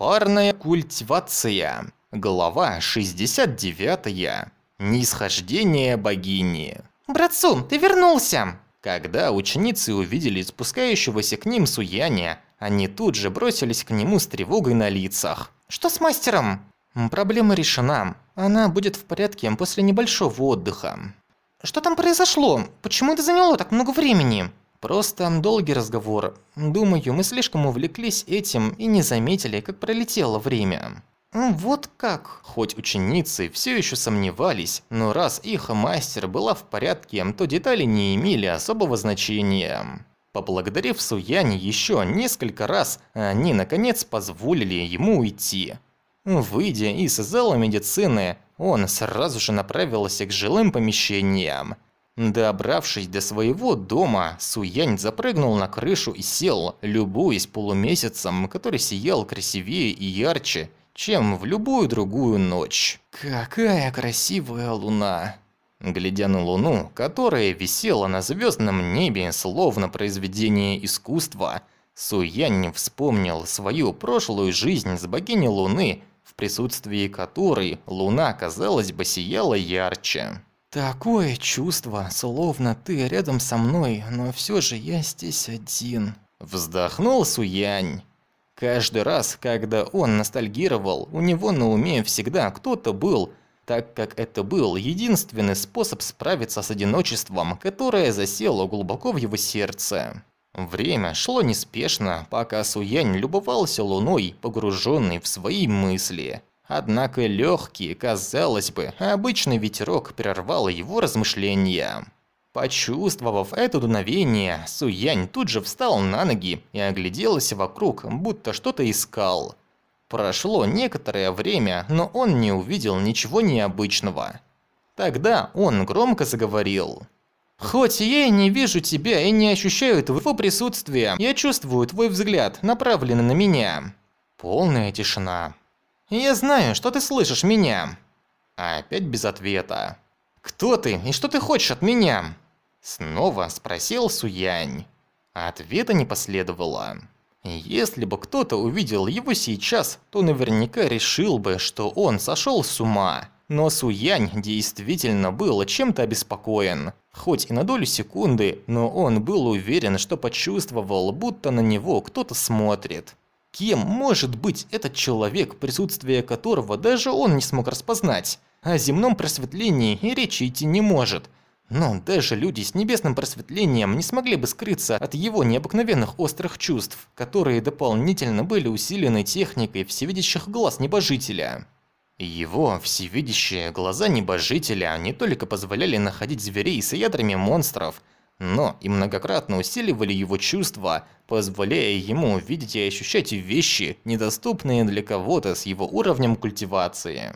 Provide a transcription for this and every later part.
Парная культивация. Глава 69. Нисхождение богини. «Братцун, ты вернулся!» Когда ученицы увидели спускающегося к ним Суяня, они тут же бросились к нему с тревогой на лицах. «Что с мастером?» «Проблема решена. Она будет в порядке после небольшого отдыха». «Что там произошло? Почему это заняло так много времени?» Просто долгий разговор. Думаю, мы слишком увлеклись этим и не заметили, как пролетело время. Вот как. Хоть ученицы все еще сомневались, но раз их мастер была в порядке, то детали не имели особого значения. Поблагодарив Суяни еще несколько раз, они наконец позволили ему уйти. Выйдя из зала медицины, он сразу же направился к жилым помещениям. Добравшись до своего дома, Суянь запрыгнул на крышу и сел, любуясь полумесяцем, который сиял красивее и ярче, чем в любую другую ночь. Какая красивая луна! Глядя на луну, которая висела на звездном небе, словно произведение искусства, Суянь вспомнил свою прошлую жизнь с богиней Луны, в присутствии которой луна, казалось бы, сияла ярче. Такое чувство, словно ты рядом со мной, но все же я здесь один. Вздохнул Суянь. Каждый раз, когда он ностальгировал, у него на уме всегда кто-то был, так как это был единственный способ справиться с одиночеством, которое засело глубоко в его сердце. Время шло неспешно, пока Суянь любовался луной, погруженный в свои мысли. Однако легкий, казалось бы, обычный ветерок прервал его размышления. Почувствовав это дуновение, Суянь тут же встал на ноги и огляделся вокруг, будто что-то искал. Прошло некоторое время, но он не увидел ничего необычного. Тогда он громко заговорил. «Хоть я и не вижу тебя и не ощущаю твоего присутствия, я чувствую твой взгляд, направленный на меня». Полная тишина. «Я знаю, что ты слышишь меня». Опять без ответа. «Кто ты и что ты хочешь от меня?» Снова спросил Суянь. Ответа не последовало. Если бы кто-то увидел его сейчас, то наверняка решил бы, что он сошел с ума. Но Суянь действительно был чем-то обеспокоен. Хоть и на долю секунды, но он был уверен, что почувствовал, будто на него кто-то смотрит. Кем может быть этот человек, присутствие которого даже он не смог распознать? О земном просветлении и речи идти не может. Но даже люди с небесным просветлением не смогли бы скрыться от его необыкновенных острых чувств, которые дополнительно были усилены техникой всевидящих глаз небожителя. Его всевидящие глаза небожителя не только позволяли находить зверей с ядрами монстров, но и многократно усиливали его чувства, позволяя ему видеть и ощущать вещи, недоступные для кого-то с его уровнем культивации.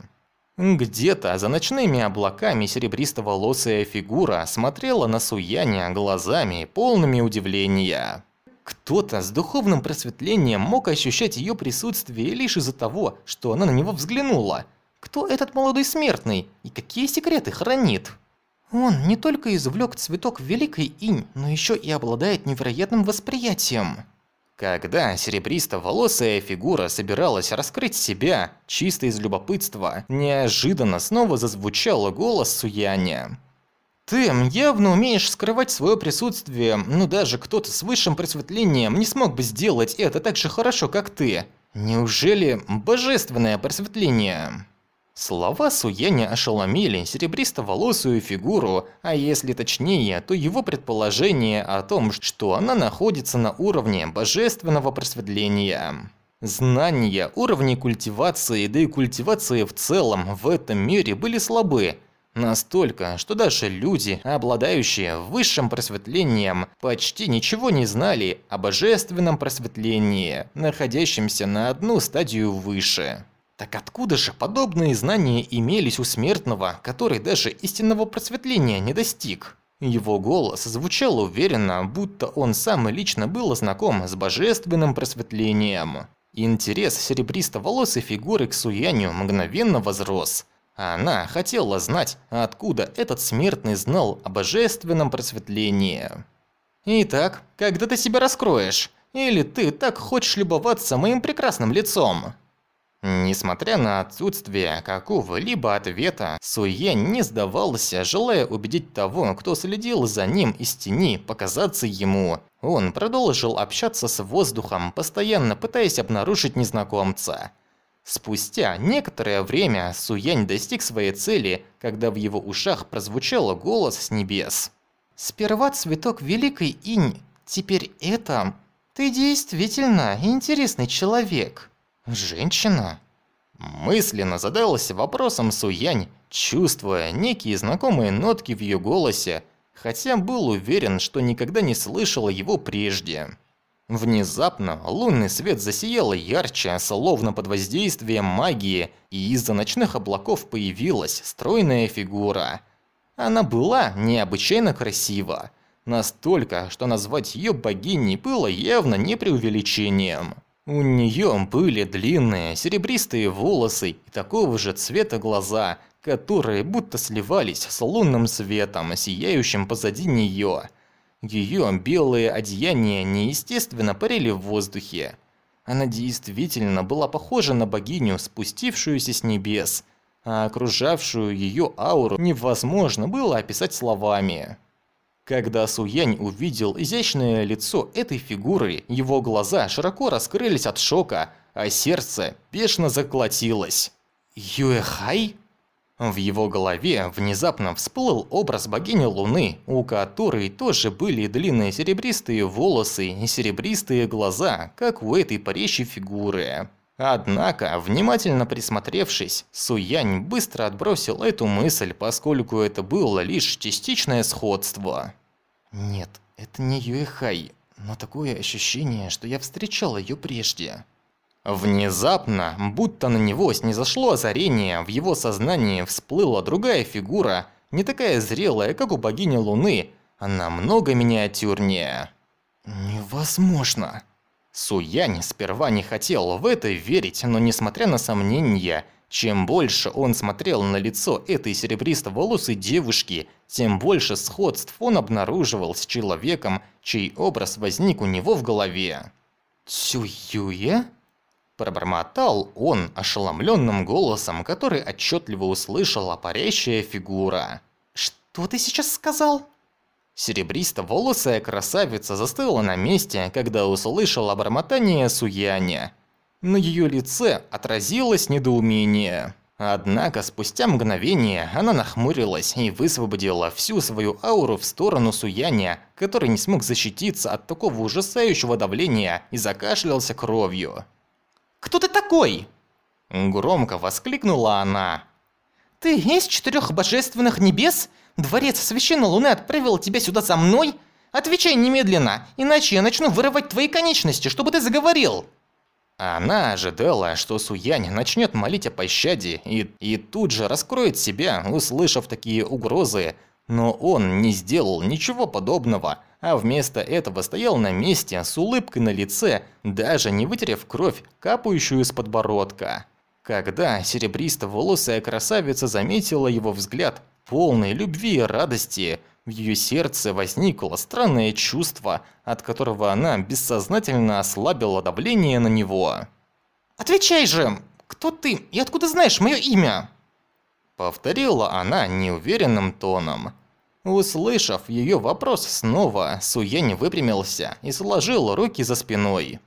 Где-то за ночными облаками серебристо-волосая фигура смотрела на Суяня глазами, полными удивления. Кто-то с духовным просветлением мог ощущать ее присутствие лишь из-за того, что она на него взглянула. Кто этот молодой смертный и какие секреты хранит? Он не только извлек цветок Великой Инь, но еще и обладает невероятным восприятием. Когда серебристо-волосая фигура собиралась раскрыть себя, чисто из любопытства, неожиданно снова зазвучал голос Суяня. «Ты явно умеешь скрывать свое присутствие, но даже кто-то с высшим просветлением не смог бы сделать это так же хорошо, как ты. Неужели божественное просветление?» Слова Суяня ошеломили серебристо-волосую фигуру, а если точнее, то его предположение о том, что она находится на уровне божественного просветления. Знания уровней культивации, да и культивации в целом в этом мире были слабы. Настолько, что даже люди, обладающие высшим просветлением, почти ничего не знали о божественном просветлении, находящемся на одну стадию выше. Так откуда же подобные знания имелись у смертного, который даже истинного просветления не достиг? Его голос звучал уверенно, будто он сам лично был знаком с божественным просветлением. Интерес серебристо-волосой фигуры к Суяню мгновенно возрос. Она хотела знать, откуда этот смертный знал о божественном просветлении. «Итак, когда ты себя раскроешь? Или ты так хочешь любоваться моим прекрасным лицом?» Несмотря на отсутствие какого-либо ответа, Суен не сдавался, желая убедить того, кто следил за ним из тени, показаться ему. Он продолжил общаться с воздухом, постоянно пытаясь обнаружить незнакомца. Спустя некоторое время Суянь достиг своей цели, когда в его ушах прозвучал голос с небес. «Сперва цветок Великой Инь, теперь это... Ты действительно интересный человек». Женщина? Мысленно задался вопросом Суянь, чувствуя некие знакомые нотки в ее голосе, хотя был уверен, что никогда не слышал его прежде. Внезапно лунный свет засиял ярче, словно под воздействием магии, и из-за ночных облаков появилась стройная фигура. Она была необычайно красива, настолько, что назвать ее богиней было явно не преувеличением. У нее были длинные серебристые волосы и такого же цвета глаза, которые будто сливались с лунным светом, сияющим позади нее. Ее белые одеяния неестественно парили в воздухе. Она действительно была похожа на богиню, спустившуюся с небес, а окружавшую ее ауру невозможно было описать словами. Когда Суянь увидел изящное лицо этой фигуры, его глаза широко раскрылись от шока, а сердце бешено заколотилось. Юэхай? В его голове внезапно всплыл образ богини Луны, у которой тоже были длинные серебристые волосы и серебристые глаза, как у этой парящей фигуры. Однако, внимательно присмотревшись, Суянь быстро отбросил эту мысль, поскольку это было лишь частичное сходство. Нет, это не Юэхай, но такое ощущение, что я встречал ее прежде. Внезапно, будто на него снизошло озарение, в его сознании всплыла другая фигура, не такая зрелая, как у богини Луны, а намного миниатюрнее. Невозможно. Суянь сперва не хотел в это верить, но несмотря на сомнения, чем больше он смотрел на лицо этой серебристо-волосой девушки, тем больше сходств он обнаруживал с человеком, чей образ возник у него в голове. «Цююя?» Пробормотал он ошеломленным голосом, который отчетливо услышала парящая фигура. «Что ты сейчас сказал?» Серебристо-волосая красавица застыла на месте, когда услышала бормотание Суяня. На ее лице отразилось недоумение. Однако спустя мгновение она нахмурилась и высвободила всю свою ауру в сторону Суяня, который не смог защититься от такого ужасающего давления и закашлялся кровью. «Кто ты такой?» Громко воскликнула она. «Ты из четырех божественных небес? Дворец Священной Луны отправил тебя сюда за мной? Отвечай немедленно, иначе я начну вырывать твои конечности, чтобы ты заговорил!» Она ожидала, что Суянь начнет молить о пощаде и, и тут же раскроет себя, услышав такие угрозы, но он не сделал ничего подобного, а вместо этого стоял на месте с улыбкой на лице, даже не вытерев кровь, капающую с подбородка. Когда серебристо-волосая красавица заметила его взгляд, полный любви и радости, в ее сердце возникло странное чувство, от которого она бессознательно ослабила давление на него. «Отвечай же! Кто ты и откуда знаешь мое имя?» Повторила она неуверенным тоном. Услышав ее вопрос снова, Суянь выпрямился и сложил руки за спиной.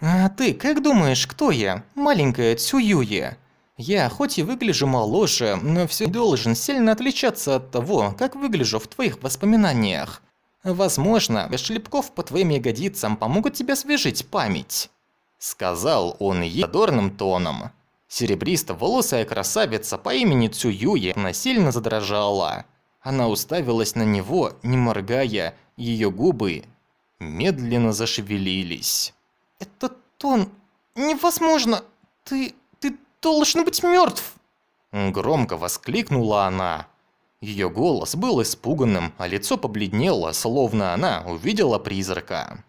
«А ты как думаешь, кто я, маленькая Цююе?» Я хоть и выгляжу моложе, но все должен сильно отличаться от того, как выгляжу в твоих воспоминаниях. Возможно, шлепков по твоим ягодицам помогут тебе освежить память. Сказал он ей тоном. Серебристо-волосая красавица по имени Цююе насильно задрожала. Она уставилась на него, не моргая, ее губы медленно зашевелились. «Это тон... невозможно! Ты должен быть мертв!» Громко воскликнула она. Ее голос был испуганным, а лицо побледнело, словно она увидела призрака.